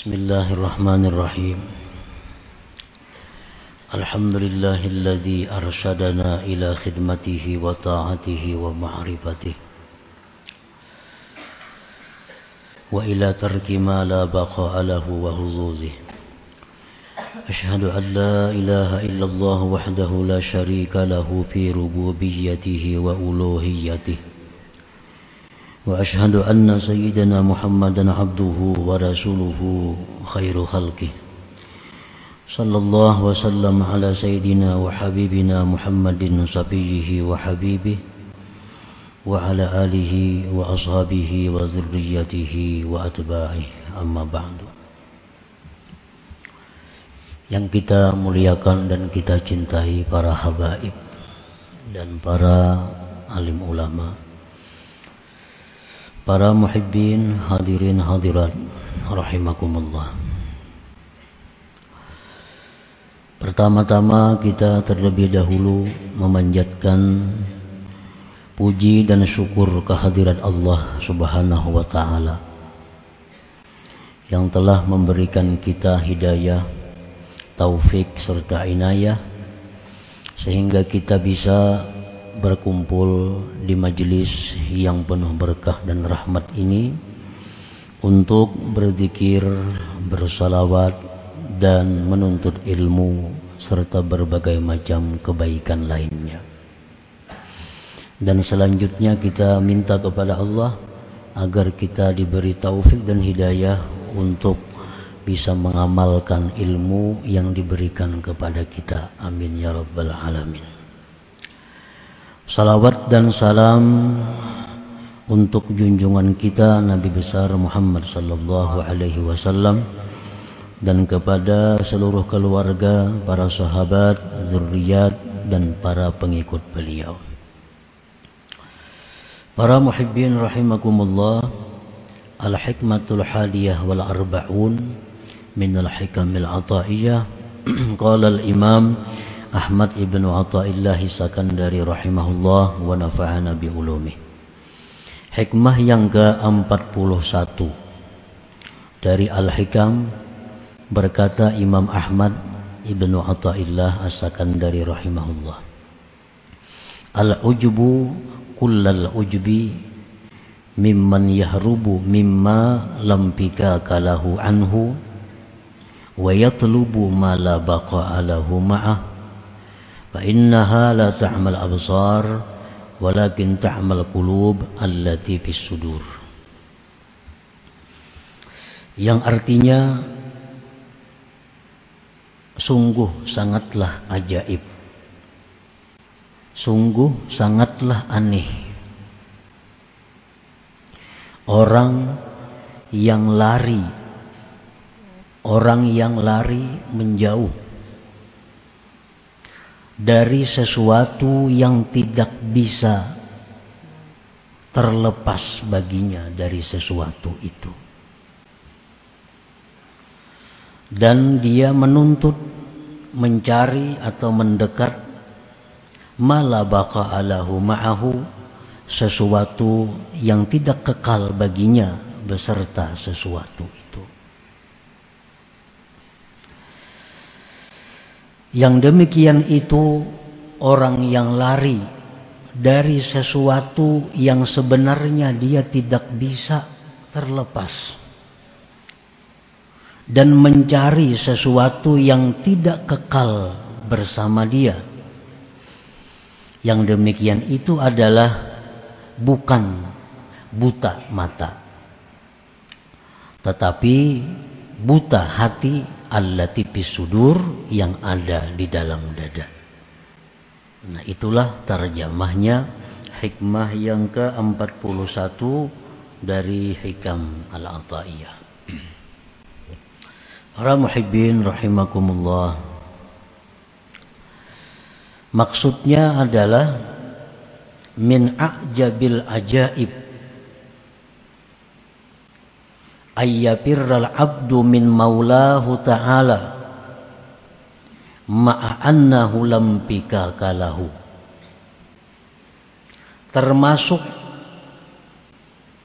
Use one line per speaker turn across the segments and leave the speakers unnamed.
بسم الله الرحمن الرحيم الحمد لله الذي أرشدنا إلى خدمته وطاعته ومعرفته وإلى ترك ما لا بقاء له وهزوزه أشهد أن لا إله إلا الله وحده لا شريك له في ربوبيته وألوهيته وأشهد أن سيدنا محمدا عبده ورسوله خير خلقه. صلى الله وسلم على سيدنا وحبيبنا محمد صبيه وحبيبه وعلى آله وأصحابه وذريته وأتباعه. أما بعد. Yang kita muliakan dan kita cintai para habaib dan para alim ulama. Para muhibbin hadirin hadirat rahimakumullah. Pertama-tama kita terlebih dahulu memanjatkan puji dan syukur kehadirat Allah Subhanahu wa taala yang telah memberikan kita hidayah, taufik serta inayah sehingga kita bisa berkumpul di majelis yang penuh berkah dan rahmat ini untuk berzikir, bersalawat dan menuntut ilmu serta berbagai macam kebaikan lainnya. Dan selanjutnya kita minta kepada Allah agar kita diberi taufik dan hidayah untuk bisa mengamalkan ilmu yang diberikan kepada kita. Amin ya rabbal alamin. Salawat dan salam untuk junjungan kita Nabi besar Muhammad sallallahu alaihi wasallam dan kepada seluruh keluarga, para sahabat, zuriat dan para pengikut beliau. Para muhibbin rahimakumullah, al-hikmatul hadiyah wal arba'un min al-hikamil ata'iyah. Qala al-imam Ahmad ibn Ata'illah Sakandari rahimahullah wa nafa'ana bi ulumih. Hikmah yang ke-41. Dari Al-Hikam berkata Imam Ahmad Ibnu Athaillah As-Sakandari rahimahullah. Al-ujubu kullal ujbi mimman yahrubu mimma lam kalahu anhu wa yatlubu ma la baqa'a lahu ma'ah innaha la ta'mal absar walakin ta'mal qulub allati fis sudur yang artinya sungguh sangatlah ajaib. Sungguh sangatlah aneh. Orang yang lari, orang yang lari menjauh dari sesuatu yang tidak bisa terlepas baginya dari sesuatu itu. Dan dia menuntut mencari atau mendekat malabaka alahu ma'ahu sesuatu yang tidak kekal baginya beserta sesuatu itu. Yang demikian itu orang yang lari dari sesuatu yang sebenarnya dia tidak bisa terlepas dan mencari sesuatu yang tidak kekal bersama dia. Yang demikian itu adalah bukan buta mata, tetapi buta hati allati sudur yang ada di dalam dada. Nah, itulah terjemahnya hikmah yang ke-41 dari hikam al-ataiyah. Para muhibbin rahimakumullah. Maksudnya adalah min a'jabil ajaib ayyafirral abdu min maulahu ta'ala ma'a annahu lam kalahu. Termasuk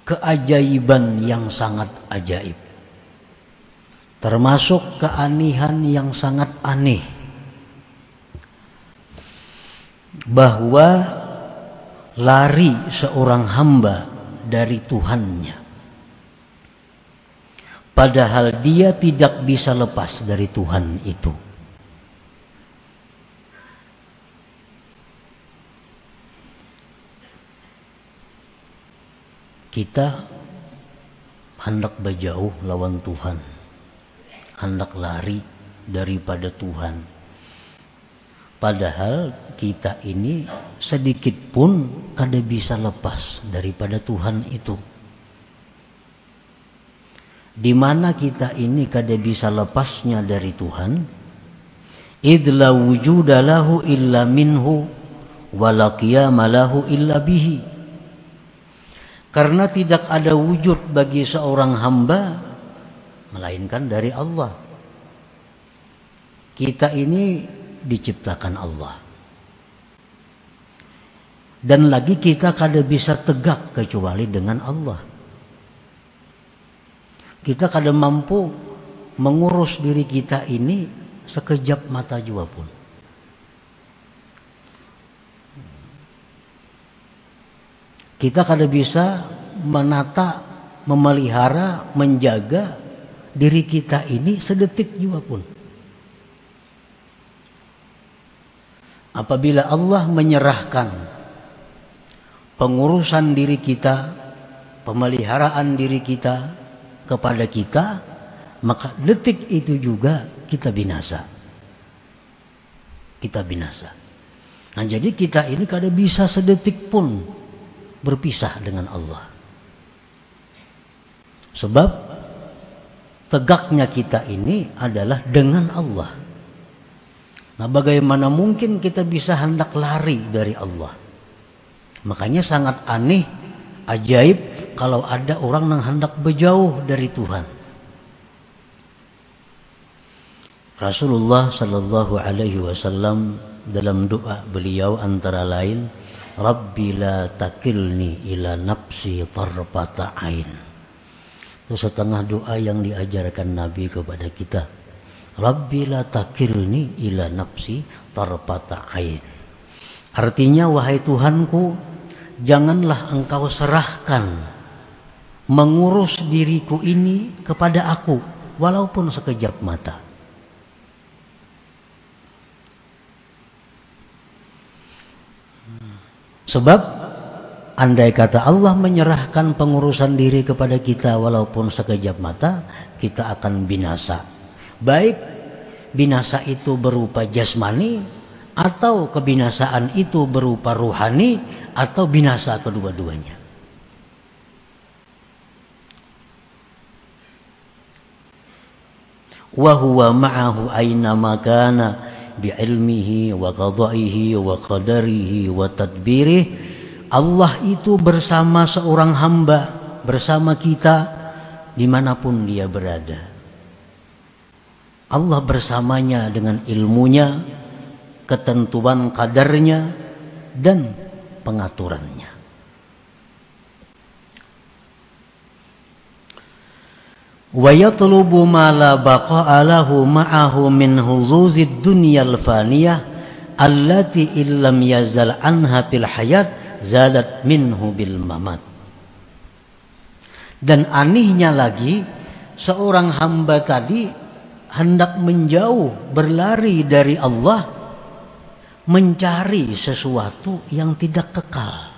keajaiban yang sangat ajaib. Termasuk keanihan yang sangat aneh. Bahwa lari seorang hamba dari Tuhannya padahal dia tidak bisa lepas dari Tuhan itu. Kita hendak berjauh lawan Tuhan. Hendak lari daripada Tuhan. Padahal kita ini sedikit pun kada bisa lepas daripada Tuhan itu di mana kita ini kada bisa lepasnya dari Tuhan idla wujudalahu illa minhu wala qiyamalahu illa bihi karena tidak ada wujud bagi seorang hamba melainkan dari Allah. Kita ini diciptakan Allah. Dan lagi kita kada bisa tegak kecuali dengan Allah. Kita kada mampu mengurus diri kita ini sekejap mata jua pun. Kita kada bisa menata, memelihara, menjaga diri kita ini sedetik juga pun. Apabila Allah menyerahkan pengurusan diri kita, pemeliharaan diri kita kepada kita, maka detik itu juga kita binasa. Kita binasa. Nah jadi kita ini kada bisa sedetik pun berpisah dengan Allah. Sebab tegaknya kita ini adalah dengan Allah. Nah, bagaimana mungkin kita bisa hendak lari dari Allah? Makanya sangat aneh, ajaib kalau ada orang yang hendak berjauh dari Tuhan. Rasulullah Shallallahu Alaihi Wasallam dalam doa beliau antara lain Rabbi la takilni ila nafsi tarfata ain. Itu setengah doa yang diajarkan Nabi kepada kita. Rabbi la takilni ila nafsi tarfata ain. Artinya wahai Tuhanku, janganlah engkau serahkan mengurus diriku ini kepada aku walaupun sekejap mata. Sebab andai kata Allah menyerahkan pengurusan diri kepada kita walaupun sekejap mata, kita akan binasa. Baik binasa itu berupa jasmani atau kebinasaan itu berupa ruhani atau binasa kedua-duanya. Wa huwa ma'ahu aina makana bi'ilmihi wa qada'ihi wa qadarihi wa tadbirih Allah itu bersama seorang hamba bersama kita di mana pun dia berada. Allah bersamanya dengan ilmunya ketentuan kadarnya dan pengaturannya ma la baqa'a lahu ma'ahu min huzuzid dunyal faniyah allati illam yazal anha fil hayat zalat minhu bil mamat dan anehnya lagi seorang hamba tadi hendak menjauh berlari dari Allah mencari sesuatu yang tidak kekal.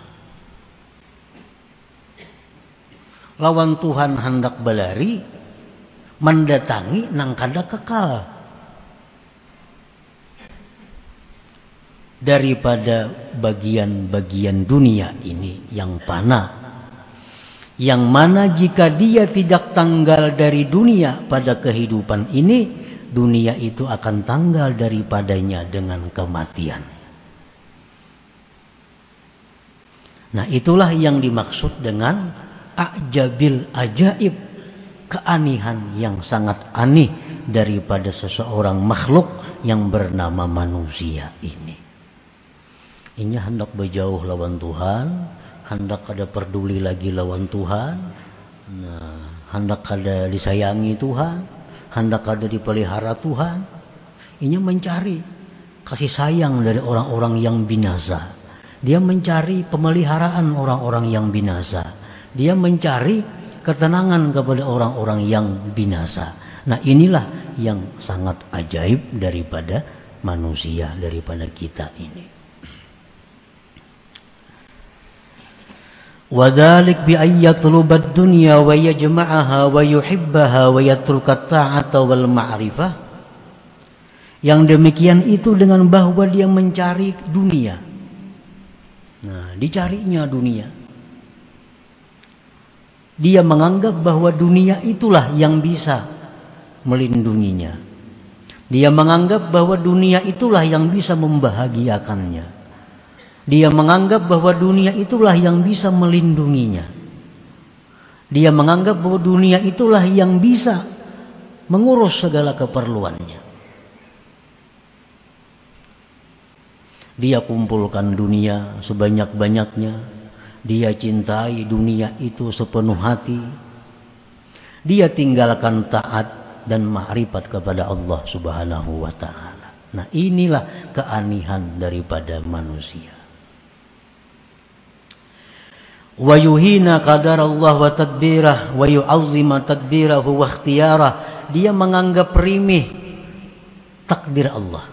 Lawan Tuhan hendak berlari mendatangi nang kada kekal. Daripada bagian-bagian dunia ini yang panah yang mana jika dia tidak tanggal dari dunia pada kehidupan ini dunia itu akan tanggal daripadanya dengan kematian. Nah itulah yang dimaksud dengan ajabil ajaib keanihan yang sangat aneh daripada seseorang makhluk yang bernama manusia ini. Ini hendak berjauh lawan Tuhan, hendak ada peduli lagi lawan Tuhan, nah, hendak ada disayangi Tuhan, hendak ada dipelihara Tuhan. Ini mencari kasih sayang dari orang-orang yang binasa. Dia mencari pemeliharaan orang-orang yang binasa. Dia mencari ketenangan kepada orang-orang yang binasa. Nah inilah yang sangat ajaib daripada manusia, daripada kita ini. وذلك بأن يطلب الدنيا ويجمعها ويحبها ويترك الطاعة والمعرفة yang demikian itu dengan bahwa dia mencari dunia nah dicarinya dunia dia menganggap bahwa dunia itulah yang bisa melindunginya dia menganggap bahwa dunia itulah yang bisa membahagiakannya dia menganggap bahwa dunia itulah yang bisa melindunginya. Dia menganggap bahwa dunia itulah yang bisa mengurus segala keperluannya. Dia kumpulkan dunia sebanyak-banyaknya. Dia cintai dunia itu sepenuh hati. Dia tinggalkan taat dan ma'rifat kepada Allah Subhanahu wa taala. Nah, inilah keanihan daripada manusia wa yuhina qadar Allah wa tadbirah wa yu'azzima tadbirahu wa ikhtiyarah dia menganggap rimih takdir Allah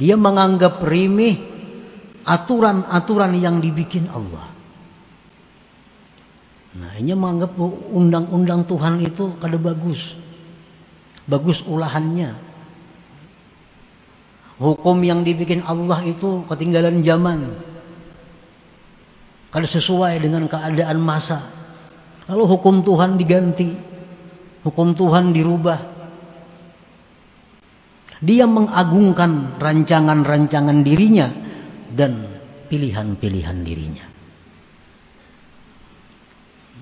dia menganggap rimih aturan-aturan yang dibikin Allah nah ini menganggap undang-undang Tuhan itu kada bagus bagus ulahannya hukum yang dibikin Allah itu ketinggalan zaman kalau sesuai dengan keadaan masa. Lalu hukum Tuhan diganti. Hukum Tuhan dirubah. Dia mengagungkan rancangan-rancangan dirinya dan pilihan-pilihan dirinya.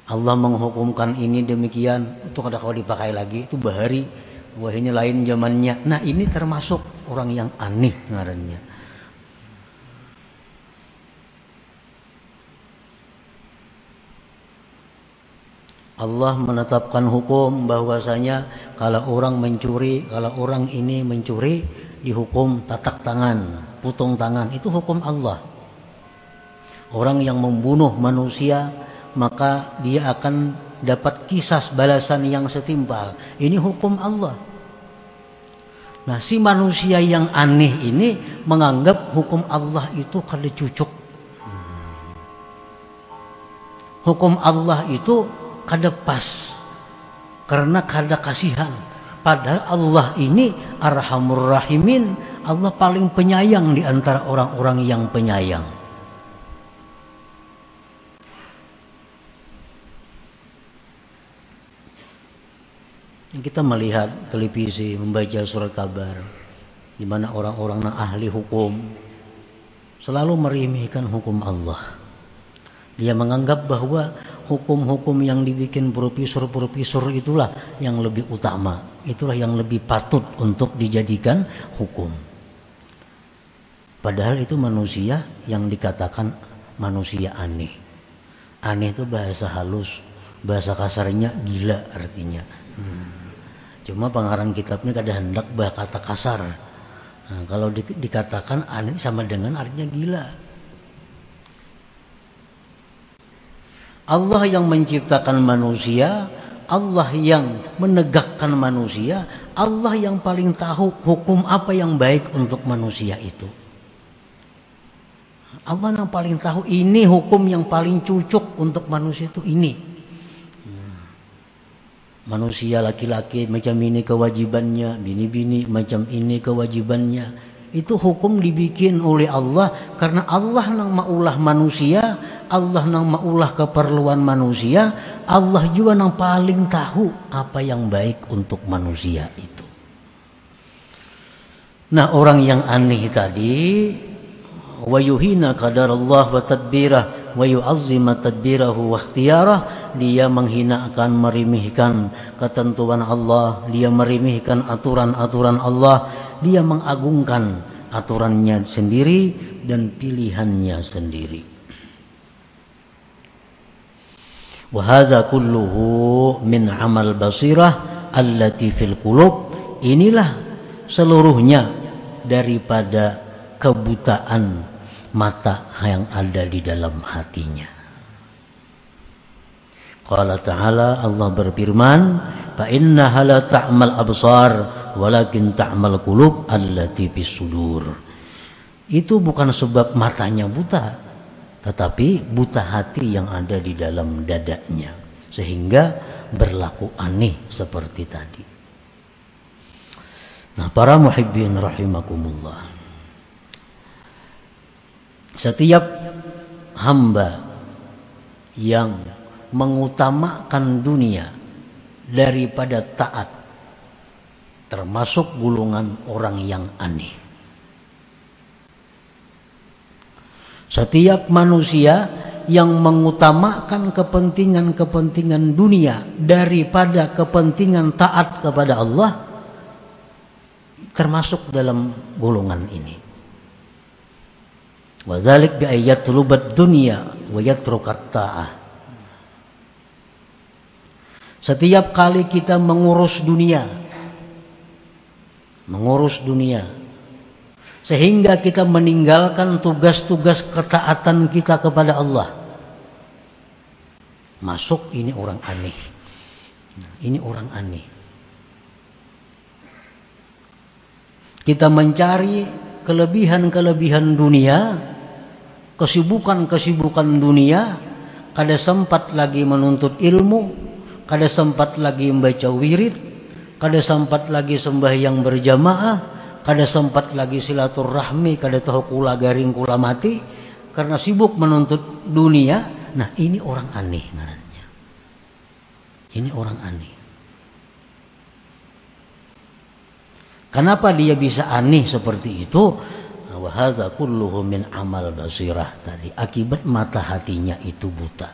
Allah menghukumkan ini demikian itu kada kau dipakai lagi itu bahari wah ini lain zamannya nah ini termasuk orang yang aneh ngarannya Allah menetapkan hukum bahwasanya kalau orang mencuri, kalau orang ini mencuri dihukum tatak tangan, putung tangan, itu hukum Allah. Orang yang membunuh manusia maka dia akan dapat kisas balasan yang setimpal. Ini hukum Allah. Nah, si manusia yang aneh ini menganggap hukum Allah itu kada cucuk. Hukum Allah itu kada pas karena kada kasihan padahal Allah ini arhamur rahimin Allah paling penyayang di antara orang-orang yang penyayang. Kita melihat televisi membaca surat kabar di mana orang-orang yang ahli hukum selalu merimihkan hukum Allah. Dia menganggap bahwa hukum-hukum yang dibikin profesor-profesor itulah yang lebih utama, itulah yang lebih patut untuk dijadikan hukum. Padahal itu manusia yang dikatakan manusia aneh. Aneh itu bahasa halus, bahasa kasarnya gila artinya. Hmm. Cuma pengarang kitabnya kada hendak bah kata kasar. Nah, kalau di, dikatakan aneh sama dengan artinya gila. Allah yang menciptakan manusia, Allah yang menegakkan manusia, Allah yang paling tahu hukum apa yang baik untuk manusia itu. Allah yang paling tahu ini hukum yang paling cocok untuk manusia itu ini. Manusia laki-laki macam ini kewajibannya, bini-bini macam ini kewajibannya. Itu hukum dibikin oleh Allah karena Allah nang maulah manusia Allah nang maulah keperluan manusia, Allah juga nang paling tahu apa yang baik untuk manusia itu. Nah orang yang aneh tadi wayuhina kadar Allah wa tadbirah wa yu'azzima tadbirahu wa ikhtiyarah dia menghinakan merimihkan ketentuan Allah dia merimihkan aturan-aturan Allah dia mengagungkan aturannya sendiri dan pilihannya sendiri. Wahada kulluhu min amal basirah allati fil qulub. Inilah seluruhnya daripada kebutaan mata yang ada di dalam hatinya. Qala ta'ala Allah berfirman, "Fa innaha la ta'mal absar." Walakin ta'mal qulub allati fis sudur." Itu bukan sebab matanya buta, tetapi buta hati yang ada di dalam dadanya sehingga berlaku aneh seperti tadi. Nah, para muhibbin rahimakumullah. Setiap hamba yang mengutamakan dunia daripada taat termasuk gulungan orang yang aneh. Setiap manusia yang mengutamakan kepentingan-kepentingan dunia daripada kepentingan taat kepada Allah termasuk dalam golongan ini. Wadzalik bi lubat dunia wa yatrukat ta'ah. Setiap kali kita mengurus dunia, mengurus dunia, sehingga kita meninggalkan tugas-tugas ketaatan kita kepada Allah. Masuk ini orang aneh. Ini orang aneh. Kita mencari kelebihan-kelebihan dunia kesibukan-kesibukan dunia, kada sempat lagi menuntut ilmu, kada sempat lagi membaca wirid, kada sempat lagi sembahyang berjamaah, kada sempat lagi silaturahmi, kada tahu kula garing kula mati karena sibuk menuntut dunia. Nah, ini orang aneh ngarannya. Ini orang aneh. Kenapa dia bisa aneh seperti itu? wahada kulluhu min amal basirah tadi akibat mata hatinya itu buta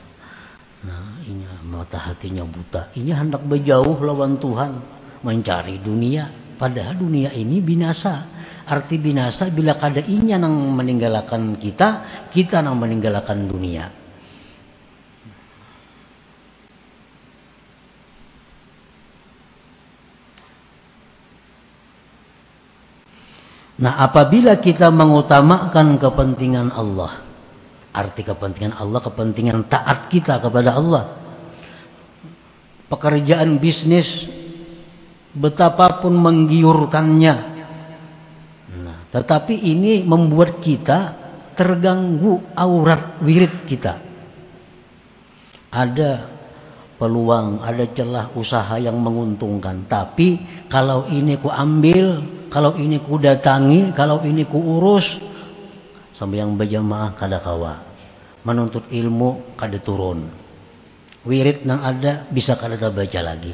nah ini mata hatinya buta ini hendak berjauh lawan Tuhan mencari dunia. Padahal dunia ini binasa. Arti binasa bila kada inya nang meninggalkan kita kita nang meninggalkan dunia. Nah, apabila kita mengutamakan kepentingan Allah, arti kepentingan Allah, kepentingan taat kita kepada Allah, pekerjaan bisnis betapapun menggiurkannya, nah, tetapi ini membuat kita terganggu aurat wirid kita. Ada peluang, ada celah usaha yang menguntungkan, tapi kalau ini ku ambil kalau ini ku datangi, kalau ini ku urus sampai yang berjamaah kada kawa. Menuntut ilmu kada turun. Wirid nang ada bisa kada baca lagi.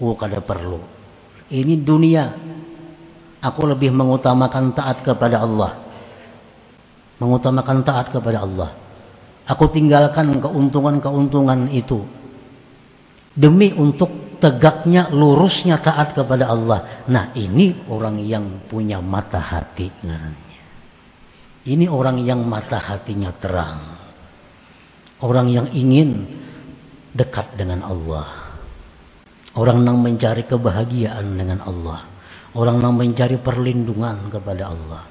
Oh kada perlu. Ini dunia. Aku lebih mengutamakan taat kepada Allah. Mengutamakan taat kepada Allah. Aku tinggalkan keuntungan-keuntungan itu demi untuk tegaknya lurusnya taat kepada Allah. Nah ini orang yang punya mata hati Ini orang yang mata hatinya terang. Orang yang ingin dekat dengan Allah. Orang yang mencari kebahagiaan dengan Allah. Orang yang mencari perlindungan kepada Allah.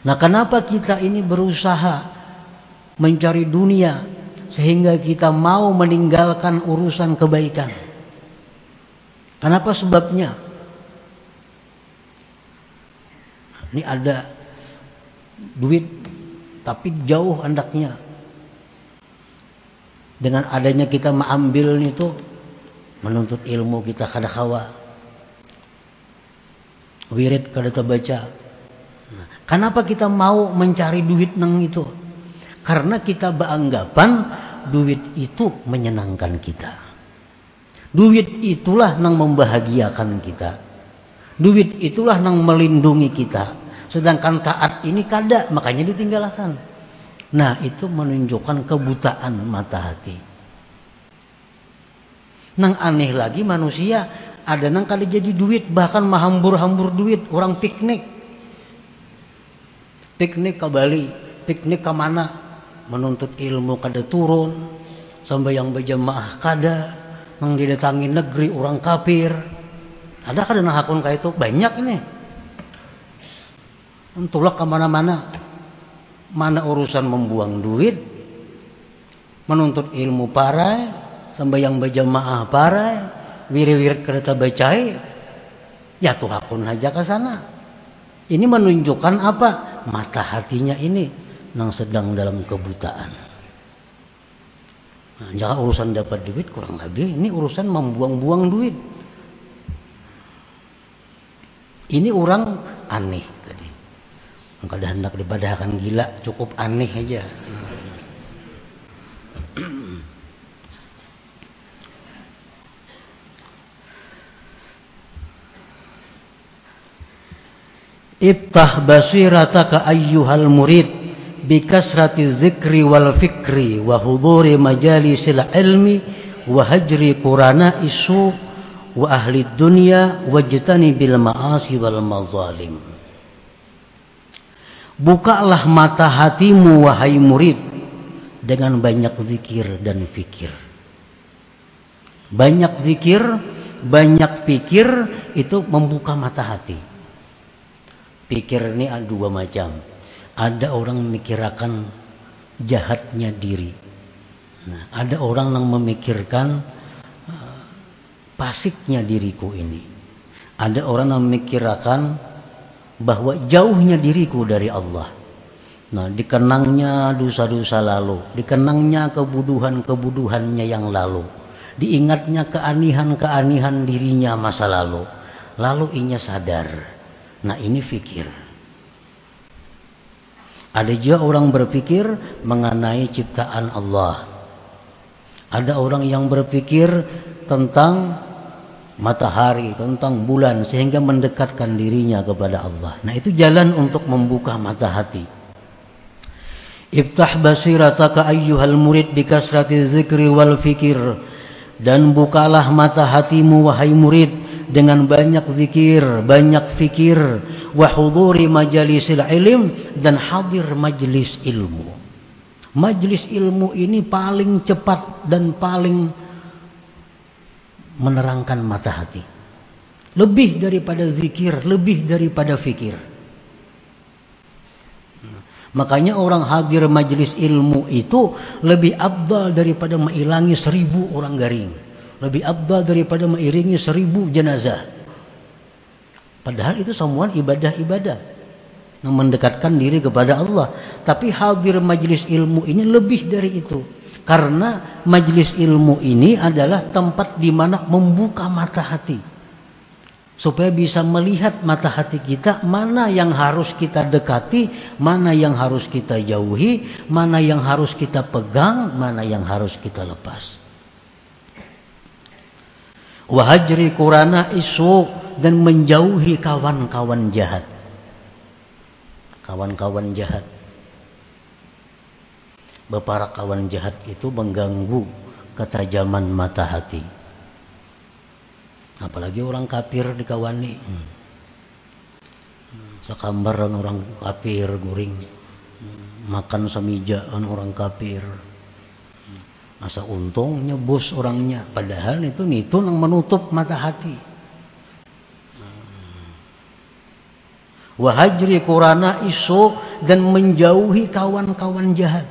Nah kenapa kita ini berusaha mencari dunia sehingga kita mau meninggalkan urusan kebaikan? Kenapa sebabnya? Ini ada duit tapi jauh andaknya. Dengan adanya kita mengambil itu menuntut ilmu kita kada kawa. Wirid kada terbaca. Nah, kenapa kita mau mencari duit nang itu? Karena kita beranggapan duit itu menyenangkan kita. Duit itulah yang membahagiakan kita. Duit itulah yang melindungi kita. Sedangkan taat ini kada, makanya ditinggalkan. Nah, itu menunjukkan kebutaan mata hati. Nang aneh lagi manusia ada nang kada jadi duit bahkan mahambur-hambur duit orang piknik. Piknik ke Bali, piknik ke mana? Menuntut ilmu kada turun, sampai yang berjamaah kada, nang didatangi negeri orang kafir. Ada kan dana hakun kayak itu? Banyak ini. Entulak ke mana-mana mana urusan membuang duit? Menuntut ilmu para sampai yang berjamaah para wiri-wirid kereta bacai ya tuh hakun aja ke sana ini menunjukkan apa mata hatinya ini yang sedang dalam kebutaan Nah, jangan urusan dapat duit kurang lebih, ini urusan membuang-buang duit. Ini orang aneh tadi. Maka hendak dibadahkan gila, cukup aneh aja. Ibtah basirataka ayyuhal murid bikasrati zikri wal fikri wa huduri majalisil ilmi wa hajri isu wa ahli dunya wajtani bil ma'asi wal mazalim Bukalah mata hatimu wahai murid dengan banyak zikir dan fikir. Banyak zikir, banyak fikir itu membuka mata hati. Pikir ini ada dua macam ada orang memikirkan jahatnya diri. Nah, ada orang yang memikirkan uh, pasiknya diriku ini. Ada orang yang memikirkan bahwa jauhnya diriku dari Allah. Nah, dikenangnya dosa-dosa lalu, dikenangnya kebuduhan-kebuduhannya yang lalu, diingatnya keanihan-keanihan dirinya masa lalu. Lalu inya sadar. Nah, ini fikir. Ada juga orang berpikir mengenai ciptaan Allah. Ada orang yang berpikir tentang matahari, tentang bulan sehingga mendekatkan dirinya kepada Allah. Nah, itu jalan untuk membuka mata hati. Iftah basirataka ayyuhal murid bikasrati zikri wal fikir dan bukalah mata hatimu wahai murid dengan banyak zikir, banyak fikir, wa huduri majalisil dan hadir majelis ilmu. Majelis ilmu ini paling cepat dan paling menerangkan mata hati. Lebih daripada zikir, lebih daripada fikir. Makanya orang hadir majelis ilmu itu lebih abdal daripada mengilangi seribu orang garing lebih abdal daripada mengiringi seribu jenazah. Padahal itu semua ibadah-ibadah yang mendekatkan diri kepada Allah. Tapi hadir majelis ilmu ini lebih dari itu. Karena majelis ilmu ini adalah tempat di mana membuka mata hati. Supaya bisa melihat mata hati kita mana yang harus kita dekati, mana yang harus kita jauhi, mana yang harus kita pegang, mana yang harus kita lepas wahajri kurana isu dan menjauhi kawan-kawan jahat. Kawan-kawan jahat. Beberapa kawan jahat itu mengganggu ketajaman mata hati. Apalagi orang kafir dikawani. Hmm. sekambaran orang kafir guring. Makan semijaan orang kafir Masa untungnya bos orangnya. Padahal itu itu yang menutup mata hati. Wahajri kurana isu dan menjauhi kawan-kawan jahat.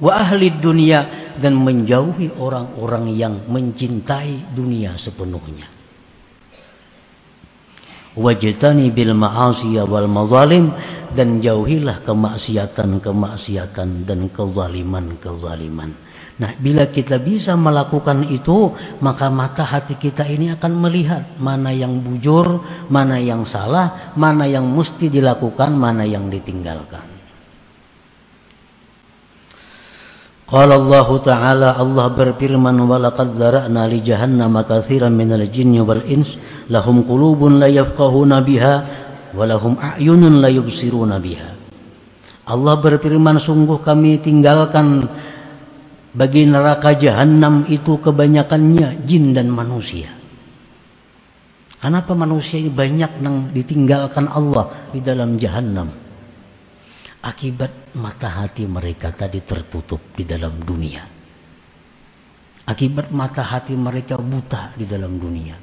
Wa ahli dunia dan menjauhi orang-orang yang mencintai dunia sepenuhnya. Wajtani bil ma'asi wal mazalim dan jauhilah kemaksiatan-kemaksiatan dan kezaliman-kezaliman. Nah, bila kita bisa melakukan itu, maka mata hati kita ini akan melihat mana yang bujur, mana yang salah, mana yang mesti dilakukan, mana yang ditinggalkan. Qala Allah Ta'ala Allah berfirman wa laqad zara'na li jahannam katsiran minal jinni wal ins lahum qulubun la yafqahuna biha walahum a'yunun la yubsiruna biha Allah berfirman sungguh kami tinggalkan bagi neraka jahanam itu kebanyakannya jin dan manusia Kenapa manusia ini banyak yang ditinggalkan Allah di dalam jahanam? Akibat mata hati mereka tadi tertutup di dalam dunia. Akibat mata hati mereka buta di dalam dunia.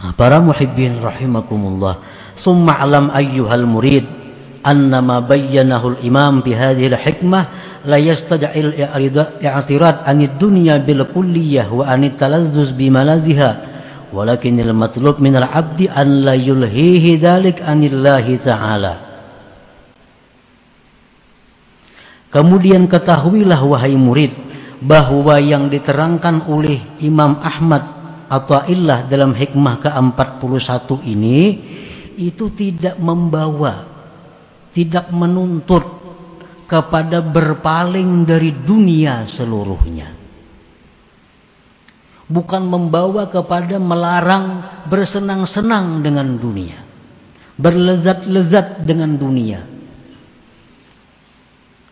Nah, para muhibbin rahimakumullah. Summa alam ayyuhal murid annama bayyanahu al-imam bi hadhihi al-hikmah la yastad'il i'tirad anid dunya bil kulliyah wa anit talazzuz bi walakin al matlub min al abdi an la yulhihi dhalik anillahi ta'ala Kemudian ketahuilah wahai murid bahwa yang diterangkan oleh Imam Ahmad atau Illah dalam hikmah ke-41 ini itu tidak membawa tidak menuntut kepada berpaling dari dunia seluruhnya. Bukan membawa kepada melarang bersenang-senang dengan dunia. Berlezat-lezat dengan dunia.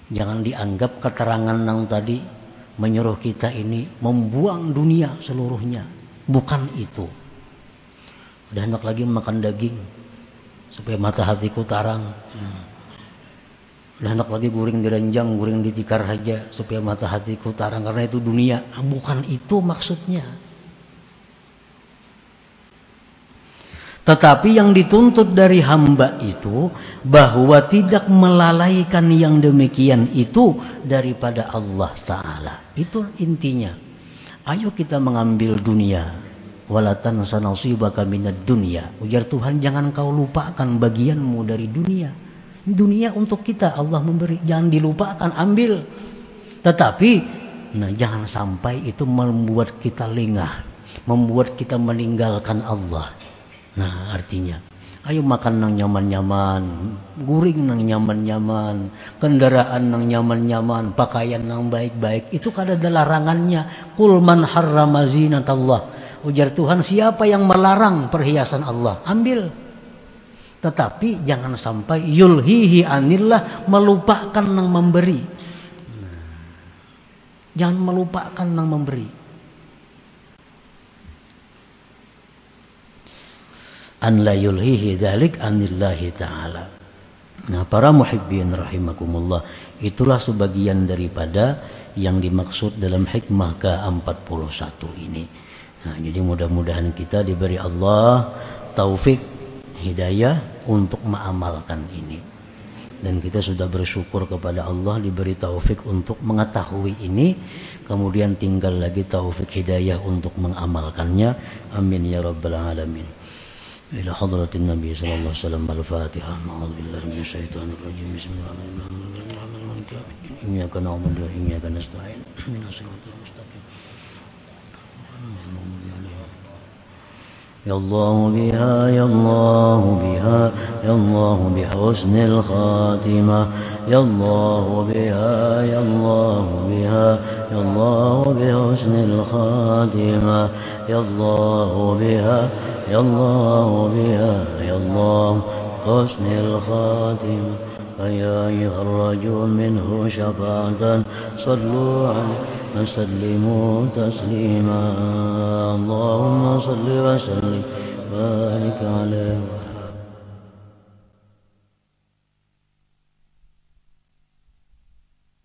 Jangan dianggap keterangan yang tadi menyuruh kita ini membuang dunia seluruhnya. Bukan itu. Udah enak lagi makan daging supaya mata hatiku tarang. Hmm. Udah hendak lagi guring direnjang, guring ditikar saja supaya mata hatiku tarang karena itu dunia. Ah, bukan itu maksudnya. Tetapi yang dituntut dari hamba itu bahwa tidak melalaikan yang demikian itu daripada Allah Ta'ala. Itu intinya. Ayo kita mengambil dunia. Walatan sanasibaka minad dunia. Ujar Tuhan jangan kau lupakan bagianmu dari dunia Dunia untuk kita Allah memberi, jangan dilupakan, ambil. Tetapi nah jangan sampai itu membuat kita lengah, membuat kita meninggalkan Allah. Nah, artinya ayo makan nang nyaman-nyaman, guring nang nyaman-nyaman, kendaraan nang nyaman-nyaman, pakaian nang baik-baik. Itu kan ada larangannya. Kul man harrama Allah. Ujar Tuhan, siapa yang melarang perhiasan Allah? Ambil. Tetapi jangan sampai yulhihi anillah melupakan nang memberi. Nah, jangan melupakan nang memberi. An la yulhihi dzalik anillahi ta'ala. Nah, para muhibbin rahimakumullah, itulah sebagian daripada yang dimaksud dalam hikmah ke-41 ini. Nah, jadi mudah-mudahan kita diberi Allah taufik hidayah untuk mengamalkan ini. Dan kita sudah bersyukur kepada Allah diberi taufik untuk mengetahui ini. Kemudian tinggal lagi taufik hidayah untuk mengamalkannya. Amin ya rabbal alamin. Ila hadratin nabi sallallahu alaihi wasallam al-fatihah a'udzu billahi minasyaitonir rajim bismillahirrahmanirrahim. Iyyaka na'budu wa iyyaka nasta'in. Ihdinas siratal mustaqim يا الله بها يا الله بها يا الله بحسن الخاتمة يا الله بها يا الله بها يا الله بحسن الخاتمة يا الله بها يا الله بها يا الله حسن الخاتمة. فيا أيها الرجل منه شفاعة صلوا عليه وسلموا تسليما. اللهم صل وسلم. بارك عليه